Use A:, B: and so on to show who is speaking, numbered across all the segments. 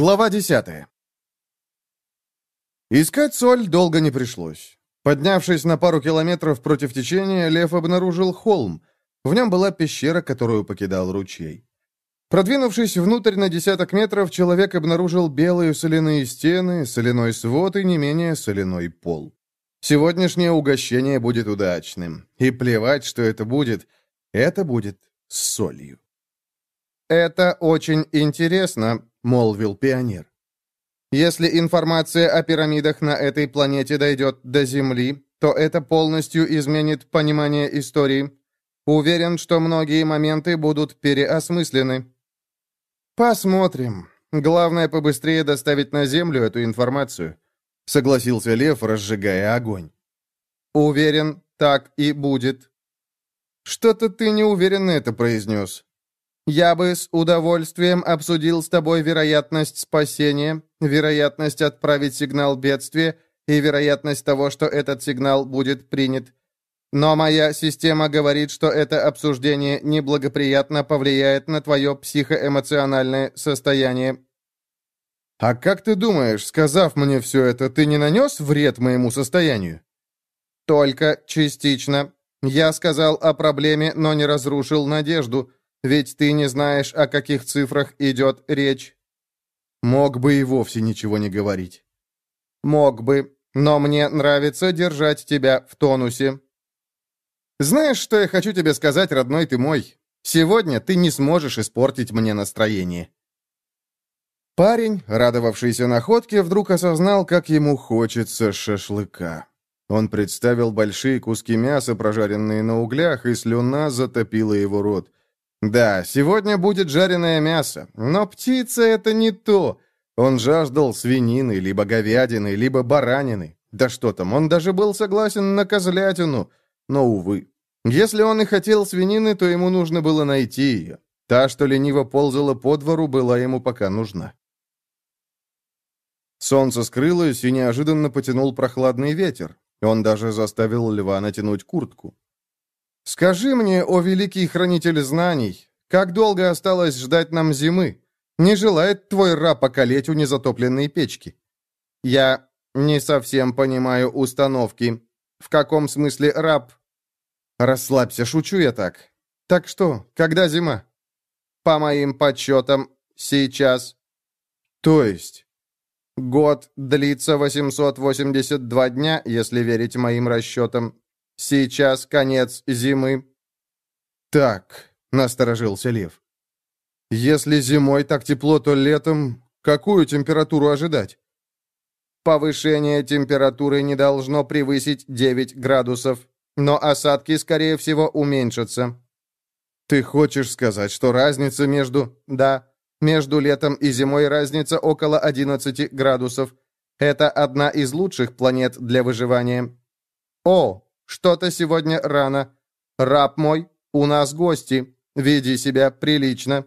A: Глава 10 Искать соль долго не пришлось. Поднявшись на пару километров против течения, Лев обнаружил холм. В нем была пещера, которую покидал ручей. Продвинувшись внутрь на десяток метров, человек обнаружил белые соляные стены, соляной свод и не менее соляной пол. Сегодняшнее угощение будет удачным. И плевать, что это будет. Это будет с солью. «Это очень интересно», — молвил пионер. «Если информация о пирамидах на этой планете дойдет до Земли, то это полностью изменит понимание истории. Уверен, что многие моменты будут переосмыслены». «Посмотрим. Главное, побыстрее доставить на Землю эту информацию», — согласился Лев, разжигая огонь. «Уверен, так и будет». «Что-то ты неуверенно это произнес», я бы с удовольствием обсудил с тобой вероятность спасения, вероятность отправить сигнал бедствия и вероятность того, что этот сигнал будет принят. Но моя система говорит, что это обсуждение неблагоприятно повлияет на твое психоэмоциональное состояние. А как ты думаешь, сказав мне все это, ты не нанес вред моему состоянию? Только частично. Я сказал о проблеме, но не разрушил надежду. Ведь ты не знаешь, о каких цифрах идет речь. Мог бы и вовсе ничего не говорить. Мог бы, но мне нравится держать тебя в тонусе. Знаешь, что я хочу тебе сказать, родной ты мой? Сегодня ты не сможешь испортить мне настроение. Парень, радовавшийся находке, вдруг осознал, как ему хочется шашлыка. Он представил большие куски мяса, прожаренные на углях, и слюна затопила его рот. Да, сегодня будет жареное мясо, но птица — это не то. Он жаждал свинины, либо говядины, либо баранины. Да что там, он даже был согласен на козлятину. Но, увы. Если он и хотел свинины, то ему нужно было найти ее. Та, что лениво ползала по двору, была ему пока нужна. Солнце скрылось, и неожиданно потянул прохладный ветер. Он даже заставил льва натянуть куртку. «Скажи мне, о великий хранитель знаний, как долго осталось ждать нам зимы? Не желает твой раб околеть у незатопленной печки?» «Я не совсем понимаю установки. В каком смысле раб?» «Расслабься, шучу я так. Так что, когда зима?» «По моим подсчетам, сейчас». «То есть?» «Год длится 882 дня, если верить моим расчетам. Сейчас конец зимы». «Так», — насторожился Лев. «Если зимой так тепло, то летом какую температуру ожидать?» «Повышение температуры не должно превысить 9 градусов, но осадки, скорее всего, уменьшатся». «Ты хочешь сказать, что разница между...» «Да, между летом и зимой разница около 11 градусов. Это одна из лучших планет для выживания». «О, что-то сегодня рано. Раб мой, у нас гости. Веди себя прилично».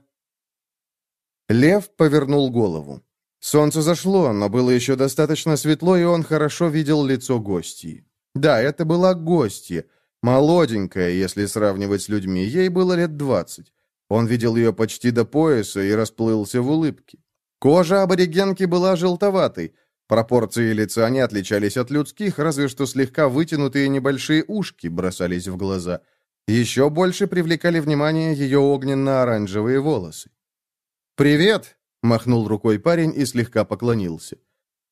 A: Лев повернул голову. Солнце зашло, но было еще достаточно светло, и он хорошо видел лицо гостей. Да, это была гостья. Молоденькая, если сравнивать с людьми. Ей было лет двадцать. Он видел ее почти до пояса и расплылся в улыбке. Кожа аборигенки была желтоватой, Пропорции лица не отличались от людских, разве что слегка вытянутые небольшие ушки бросались в глаза. Еще больше привлекали внимание ее огненно-оранжевые волосы. «Привет!» — махнул рукой парень и слегка поклонился.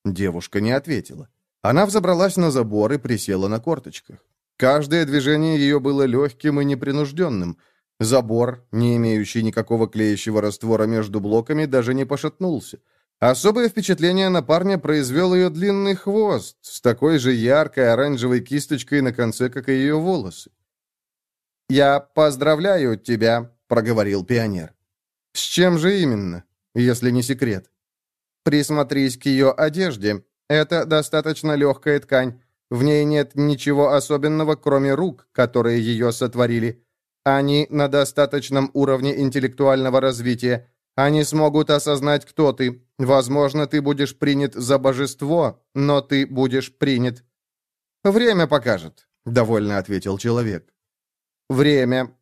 A: Девушка не ответила. Она взобралась на забор и присела на корточках. Каждое движение ее было легким и непринужденным. Забор, не имеющий никакого клеящего раствора между блоками, даже не пошатнулся. Особое впечатление на парня произвел ее длинный хвост с такой же яркой оранжевой кисточкой на конце, как и ее волосы. «Я поздравляю тебя», — проговорил пионер. «С чем же именно, если не секрет?» «Присмотрись к ее одежде. Это достаточно легкая ткань. В ней нет ничего особенного, кроме рук, которые ее сотворили. Они на достаточном уровне интеллектуального развития, они смогут осознать, кто ты. Возможно, ты будешь принят за божество, но ты будешь принят. Время покажет, довольно ответил человек. Время.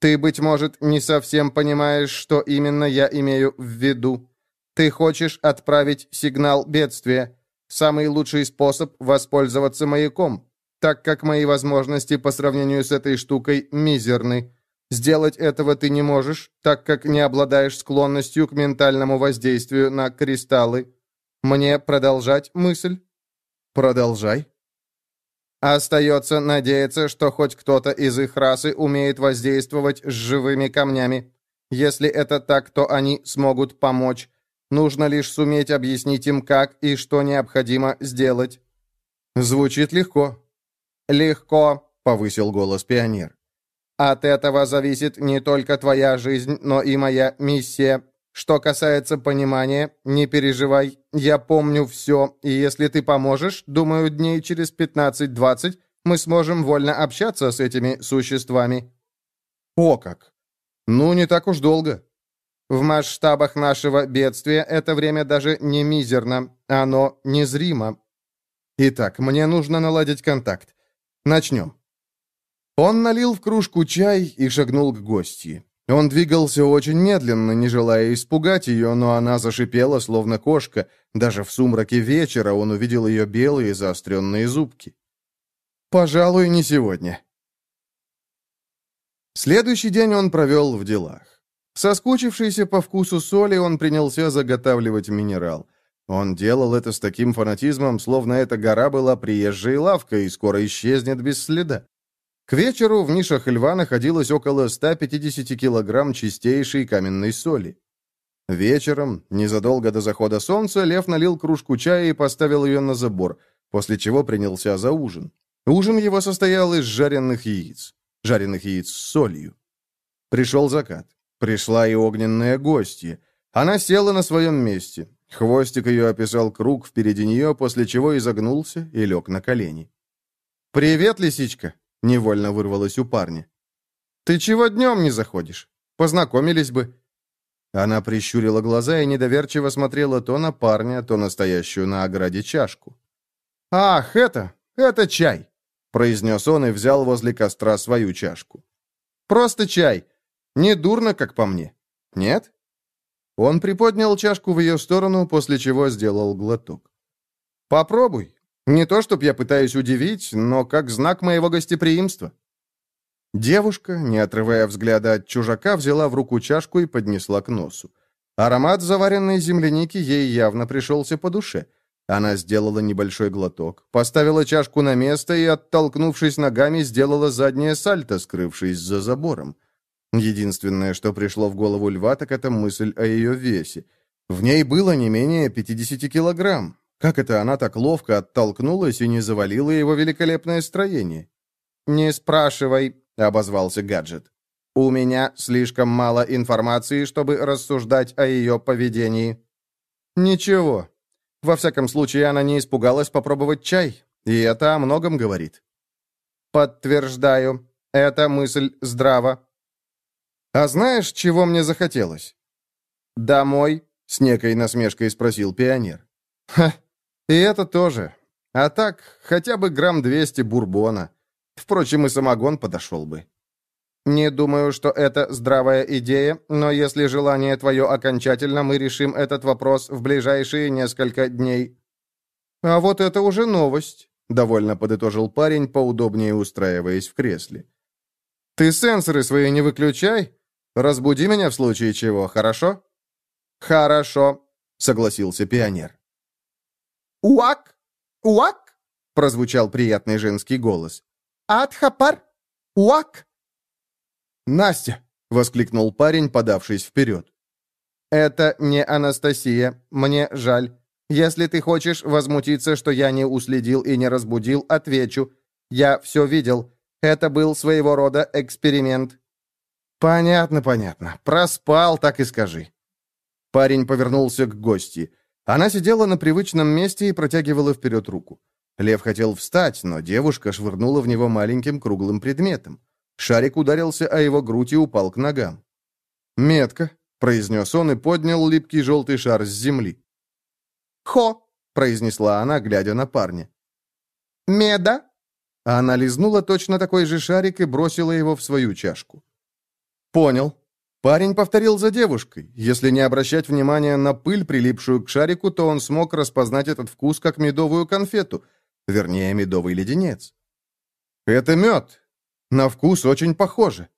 A: Ты, быть может, не совсем понимаешь, что именно я имею в виду. Ты хочешь отправить сигнал бедствия. Самый лучший способ воспользоваться маяком, так как мои возможности по сравнению с этой штукой мизерны. Сделать этого ты не можешь, так как не обладаешь склонностью к ментальному воздействию на кристаллы. Мне продолжать мысль? Продолжай. Остается надеяться, что хоть кто-то из их расы умеет воздействовать с живыми камнями. Если это так, то они смогут помочь. Нужно лишь суметь объяснить им, как и что необходимо сделать. Звучит легко. Легко, повысил голос пионер. От этого зависит не только твоя жизнь, но и моя миссия. Что касается понимания, не переживай, я помню все, и если ты поможешь, думаю, дней через 15-20 мы сможем вольно общаться с этими существами». «О как! Ну, не так уж долго». «В масштабах нашего бедствия это время даже не мизерно, оно незримо». «Итак, мне нужно наладить контакт. Начнем». Он налил в кружку чай и шагнул к гостье. Он двигался очень медленно, не желая испугать ее, но она зашипела, словно кошка. Даже в сумраке вечера он увидел ее белые заостренные зубки. «Пожалуй, не сегодня». Следующий день он провел в делах. Соскучившийся по вкусу соли, он принялся заготавливать минерал. Он делал это с таким фанатизмом, словно эта гора была приезжей лавкой и скоро исчезнет без следа. К вечеру в нишах льва находилось около 150 килограмм чистейшей каменной соли. Вечером, незадолго до захода солнца, лев налил кружку чая и поставил ее на забор, после чего принялся за ужин. Ужин его состоял из жареных яиц, жареных яиц с солью. Пришел закат. Пришла и огненная гостья. Она села на своем месте. Хвостик ее описал круг впереди нее, после чего изогнулся и лег на колени. «Привет, лисичка!» Невольно вырвалось у парня. «Ты чего днем не заходишь? Познакомились бы». Она прищурила глаза и недоверчиво смотрела то на парня, то на стоящую на ограде чашку. «Ах, это, это чай!» произнес он и взял возле костра свою чашку. «Просто чай. Не дурно, как по мне. Нет?» Он приподнял чашку в ее сторону, после чего сделал глоток. «Попробуй. Не то, чтоб я пытаюсь удивить, но как знак моего гостеприимства». Девушка, не отрывая взгляда от чужака, взяла в руку чашку и поднесла к носу. Аромат заваренной земляники ей явно пришелся по душе. Она сделала небольшой глоток, поставила чашку на место и, оттолкнувшись ногами, сделала заднее сальто, скрывшись за забором. Единственное, что пришло в голову льва, так это мысль о ее весе. В ней было не менее 50 килограмм. Как это она так ловко оттолкнулась и не завалила его великолепное строение? «Не спрашивай», — обозвался гаджет. «У меня слишком мало информации, чтобы рассуждать о ее поведении». «Ничего. Во всяком случае, она не испугалась попробовать чай, и это о многом говорит». «Подтверждаю. Эта мысль здрава». «А знаешь, чего мне захотелось?» «Домой?» — с некой насмешкой спросил пионер. «Ха, и это тоже. А так, хотя бы грамм 200 бурбона. Впрочем, и самогон подошел бы. Не думаю, что это здравая идея, но если желание твое окончательно, мы решим этот вопрос в ближайшие несколько дней. А вот это уже новость, довольно подытожил парень, поудобнее устраиваясь в кресле. Ты сенсоры свои не выключай. Разбуди меня в случае чего, хорошо? Хорошо, согласился пионер.
B: «Уак! Уак!»
A: — прозвучал приятный женский голос.
B: «Адхапар! Уак!»
A: «Настя!» — воскликнул парень, подавшись вперед. «Это не Анастасия. Мне жаль. Если ты хочешь возмутиться, что я не уследил и не разбудил, отвечу. Я все видел. Это был своего рода эксперимент». «Понятно, понятно. Проспал, так и скажи». Парень повернулся к гости. Она сидела на привычном месте и протягивала вперед руку. Лев хотел встать, но девушка швырнула в него маленьким круглым предметом. Шарик ударился о его грудь и упал к ногам. «Метка», — произнес он и поднял липкий желтый шар с земли.
B: «Хо», —
A: произнесла она, глядя на парня.
B: «Меда?»
A: Она лизнула точно такой же шарик и бросила его в свою чашку. «Понял». Парень повторил за девушкой. Если не обращать внимания на пыль, прилипшую к шарику, то он смог распознать этот вкус как медовую конфету, вернее, медовый леденец. «Это мед. На вкус очень похоже».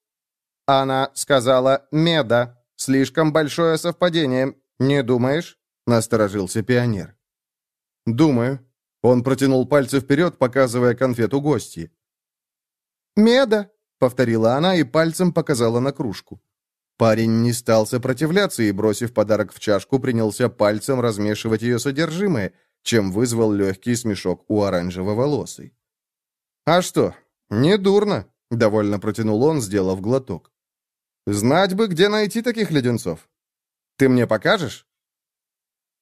A: Она сказала «меда». Слишком большое совпадение, не думаешь?» — насторожился пионер. «Думаю». Он протянул пальцы вперед, показывая конфету гости.
B: «Меда», —
A: повторила она и пальцем показала на кружку. Парень не стал сопротивляться и, бросив подарок в чашку, принялся пальцем размешивать ее содержимое, чем вызвал легкий смешок у оранжево-волосой. «А что, не дурно», — довольно протянул он, сделав глоток. «Знать бы, где найти таких леденцов. Ты мне покажешь?»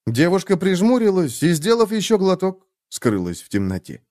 A: Девушка прижмурилась и, сделав еще глоток, скрылась в темноте.